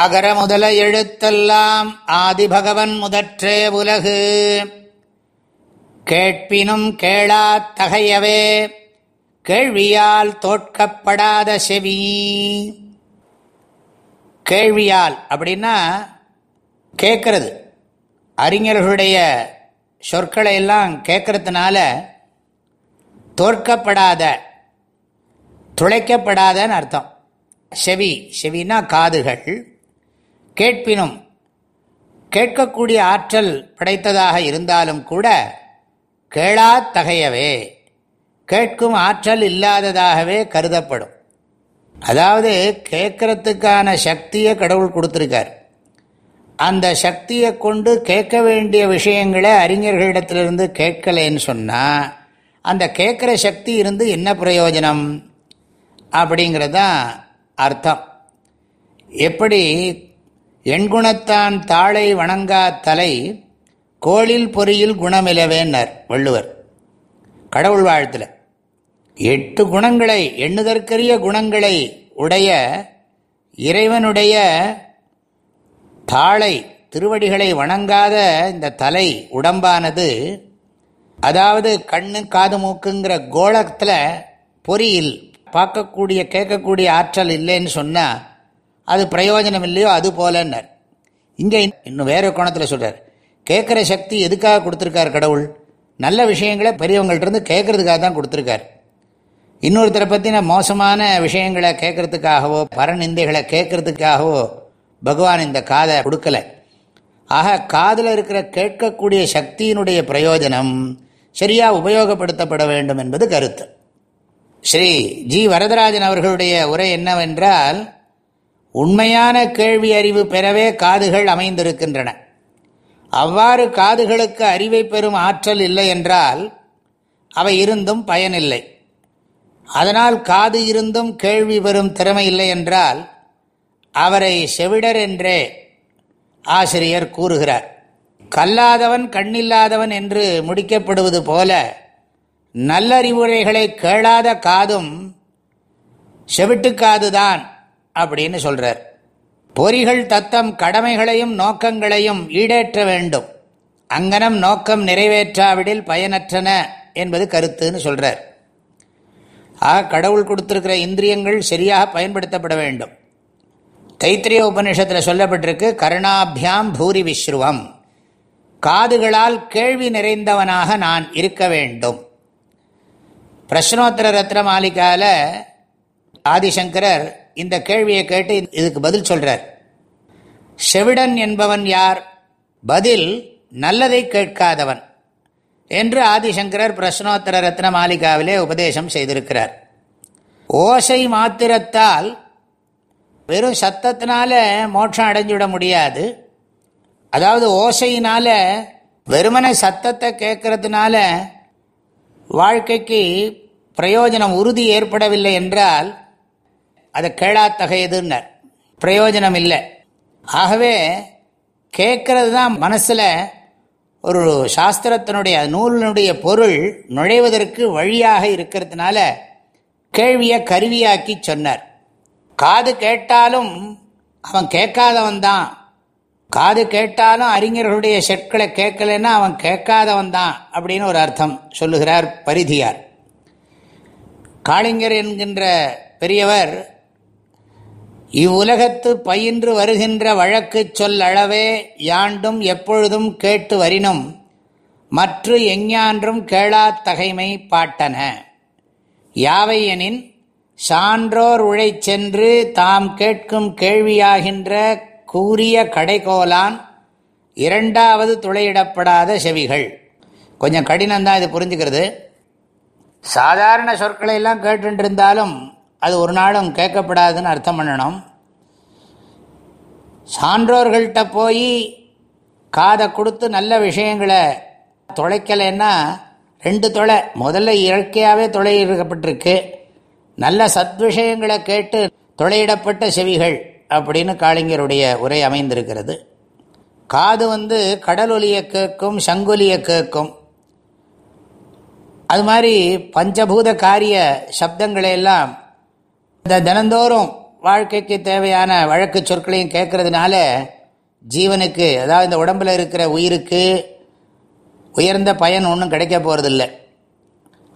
அகர முதல எழுத்தெல்லாம் ஆதிபகவன் முதற்றே உலகு. கேட்பினும் கேளாத் தகையவே கேள்வியால் தோற்கப்படாத செவி. கேள்வியால் அப்படின்னா கேட்கறது. அறிஞர்களுடைய சொற்களை எல்லாம் கேட்கறதுனால தோற்கப்படாத துளைக்கப்படாதன்னு அர்த்தம். செவி செவினா காதுகள். கேட்பினும். கேட்கக்கூடிய ஆற்றல் படைத்ததாக இருந்தாலும் கூட கேளாத்தகையவே கேட்கும் ஆற்றல் இல்லாததாகவே கருதப்படும். அதாவது கேட்கறதுக்கான சக்தியை கடவுள் கொடுத்துருக்கார். அந்த சக்தியை கொண்டு கேட்க வேண்டிய விஷயங்களை அறிஞர்களிடத்திலிருந்து கேட்கலேன்னு சொன்னால் அந்த கேட்குற சக்தி இருந்து என்ன பிரயோஜனம்? அப்படிங்கிறது தான் அர்த்தம். எப்படி எண்குணத்தான் தாளை வணங்கா தலை கோளில் பொறியில் குணமிலவேன்னர் வள்ளுவர். கடவுள் வாழ்த்தில். எட்டு குணங்களை எண்ணுதற்கரிய குணங்களை உடைய இறைவனுடைய தாளை திருவடிகளை வணங்காத இந்த தலை உடம்பானது அதாவது கண்ணு காது மூக்குங்கிற கோலத்தில் பொறியில் பார்க்கக்கூடிய கேட்கக்கூடிய ஆற்றல் இல்லைன்னு சொன்னால் அது பிரயோஜனம் இல்லையோ அது போலன்னார். இங்கே இன்னும் வேறு கோணத்தில் சொல்கிறார் கேட்குற சக்தி எதுக்காக கொடுத்துருக்கார் கடவுள்? நல்ல விஷயங்களை பெரியவங்கள்ட்ட கேட்கறதுக்காக தான் கொடுத்துருக்கார். இன்னொருத்தரை பற்றின மோசமான விஷயங்களை கேட்கறதுக்காகவோ பரநிந்தைகளை கேட்கறதுக்காகவோ பகவான் இந்த காதை கொடுக்கல. ஆக காதில் இருக்கிற கேட்கக்கூடிய சக்தியினுடைய பிரயோஜனம் சரியாக உபயோகப்படுத்தப்பட வேண்டும் என்பது கருத்து. ஸ்ரீ ஜி. வரதராஜன் அவர்களுடைய உரை என்னவென்றால் உண்மையான கேள்வி அறிவு பெறவே காதுகள் அமைந்திருக்கின்றன. அவ்வாறு காதுகளுக்கு அறிவை பெறும் ஆற்றல் இல்லை என்றால் அவை இருந்தும் பயனில்லை. அதனால் காது இருந்தும் கேள்வி பெறும் திறமை இல்லை என்றால் அவரை செவிடர் என்றே ஆசிரியர் கூறுகிறார். கல்லாதவன் கண்ணில்லாதவன் என்று முடிக்கப்படுவது போல நல்லறிவுரைகளை கேளாத காதும் செவிட்டுக்காதுதான் அப்படின்னு சொல்றார். பொறிகள் தத்தம் கடமைகளையும் நோக்கங்களையும் ஈடேற்ற வேண்டும். அங்கனம் நோக்கம் நிறைவேற்றாவிடில் பயனற்றன என்பது கருத்துன்னு சொல்றார். ஆ கடவுள் கொடுத்திருக்கிற இந்திரியங்கள் சரியாக பயன்படுத்தப்பட வேண்டும். தைத்திரிய உபநிஷத்தில் சொல்லப்பட்டிருக்கு கருணாபியாம் பூரி விஸ்ருவம் காதுகளால் கேள்வி நிறைந்தவனாக நான் இருக்க வேண்டும். பிரஷ்னோத்தர ரத்ன மாளிகாவில் ஆதிசங்கரர் இந்த கேள்வியை கேட்டு இதுக்கு பதில் சொல்றார். செவிடன் என்பவன் யார்? பதில் நல்லதை கேட்காதவன். என்று ஆதிசங்கரர் பிரஷ்னோத்தர ரத்ன மாளிகாவிலே உபதேசம் செய்திருக்கிறார். ஓசை மாத்திரத்தால் வெறும் சத்தத்தினால மோட்சம் அடைஞ்சுவிட முடியாது. அதாவது ஓசையினால வெறுமன சத்தத்தை கேட்கறதுனால வாழ்க்கைக்கு பிரயோஜனம் உறுதி ஏற்படவில்லை என்றால் அதை கேளாத்தகையதுன்னர். பிரயோஜனம் இல்லை ஆகவே கேட்கறது தான் மனசில் ஒரு சாஸ்திரத்தினுடைய நூலினுடைய பொருள் நுழைவதற்கு வழியாக இருக்கிறதுனால கேள்வியை கருவியாக்கி சொன்னார். காது கேட்டாலும் அவன் கேட்காதவன் தான். காது கேட்டாலும் அறிஞர்களுடைய சொற்களை கேட்கலன்னா அவன் கேட்காதவன் தான் அப்படின்னு ஒரு அர்த்தம் சொல்லுகிறார் பரிதியார். காளிங்கர் என்கின்ற பெரியவர் இவ்வுலகத்து பயின்று வருகின்ற வழக்கு சொல்லளவே யாண்டும் எப்பொழுதும் கேட்டு வரினும் மற்ற எஞ்ஞான்றும் கேளாத்தகைமை பாட்டன. யாவையெனின் சான்றோர் உழை சென்று தாம் கேட்கும் கேள்வியாகின்ற கூறிய கடைகோலான் இரண்டாவது துளையிடப்படாத செவிகள். கொஞ்சம் கடினம்தான் இது புரிஞ்சுக்கிறது. சாதாரண சொற்களை எல்லாம் கேட்டுருந்தாலும் அது ஒரு நாளும் கேட்கப்படாதுன்னு அர்த்தம் பண்ணணும். சான்றோர்கள்ட்ட போய் காதை கொடுத்து நல்ல விஷயங்களை தொலைக்கலைன்னா ரெண்டு தொலை. முதல்ல இயற்கையாகவே தொலையிடப்பட்டிருக்கு நல்ல சத்விஷயங்களை கேட்டு தொலையிடப்பட்ட செவிகள் அப்படின்னு காளிங்கருடைய உரை அமைந்திருக்கிறது. காது வந்து கடலொலியை கேட்கும் சங்கொலியை கேட்கும். அது மாதிரி பஞ்சபூத காரிய சப்தங்களையெல்லாம் இந்த தினந்தோறும் வாழ்க்கைக்கு தேவையான வழக்கு சொற்களையும் கேட்கறதுனால ஜீவனுக்கு அதாவது இந்த உடம்பில் இருக்கிற உயிருக்கு உயர்ந்த பயன் ஒன்றும் கிடைக்க போகிறதில்ல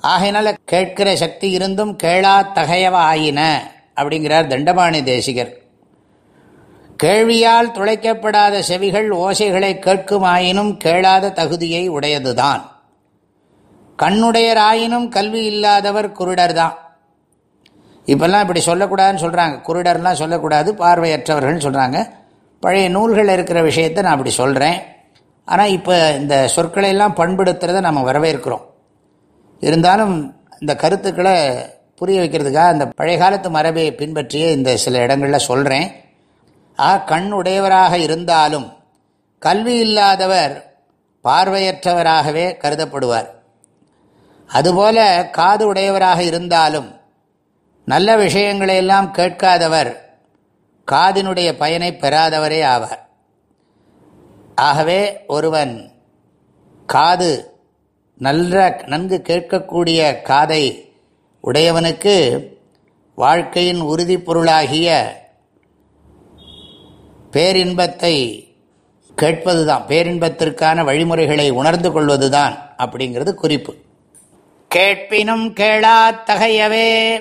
ஆகையினால கேட்கிற சக்தி இருந்தும் கேளா தகையவ ஆயின அப்படிங்கிறார் தண்டபாணி தேசிகர். கேள்வியால் துளைக்கப்படாத செவிகள் ஓசைகளை கேட்குமாயினும் கேளாத தகுதியை உடையதுதான். கண்ணுடையராயினும் கல்வி இல்லாதவர் குருடர் தான் இப்பெல்லாம் இப்படி சொல்லக்கூடாதுன்னு சொல்கிறாங்க குருடர்லாம் சொல்லக்கூடாது பார்வையற்றவர்கள்னு சொல்கிறாங்க பழைய நூல்கள் இருக்கிற விஷயத்தை நான் அப்படி சொல்கிறேன் ஆனால் இப்போ இந்த சொற்களை எல்லாம் பண்படுத்துறதை நம்ம வரவேற்கிறோம். இருந்தாலும் இந்த கருத்துக்களை புரிய வைக்கிறதுக்காக அந்த பழைய காலத்து மரபை பின்பற்றிய இந்த சில இடங்களில் சொல்கிறேன் ஆ கண் உடையவராக இருந்தாலும் கல்வி இல்லாதவர் பார்வையற்றவராகவே கருதப்படுவார். அதுபோல காது உடையவராக இருந்தாலும் நல்ல விஷயங்களை எல்லாம் கேட்காதவர் காதினுடைய பயனை பெறாதவரே ஆவார். ஆகவே ஒருவன் காது நல்ல நன்கு கேட்கக்கூடிய காதை உடையவனுக்கு வாழ்க்கையின் உறுதி பொருளாகிய பேரின்பத்தை கேட்பதுதான் பேரின்பத்திற்கான வழிமுறைகளை உணர்ந்து கொள்வதுதான் அப்படிங்கிறது குறிப்பு. கேட்பினும் கேளாத்தகையவே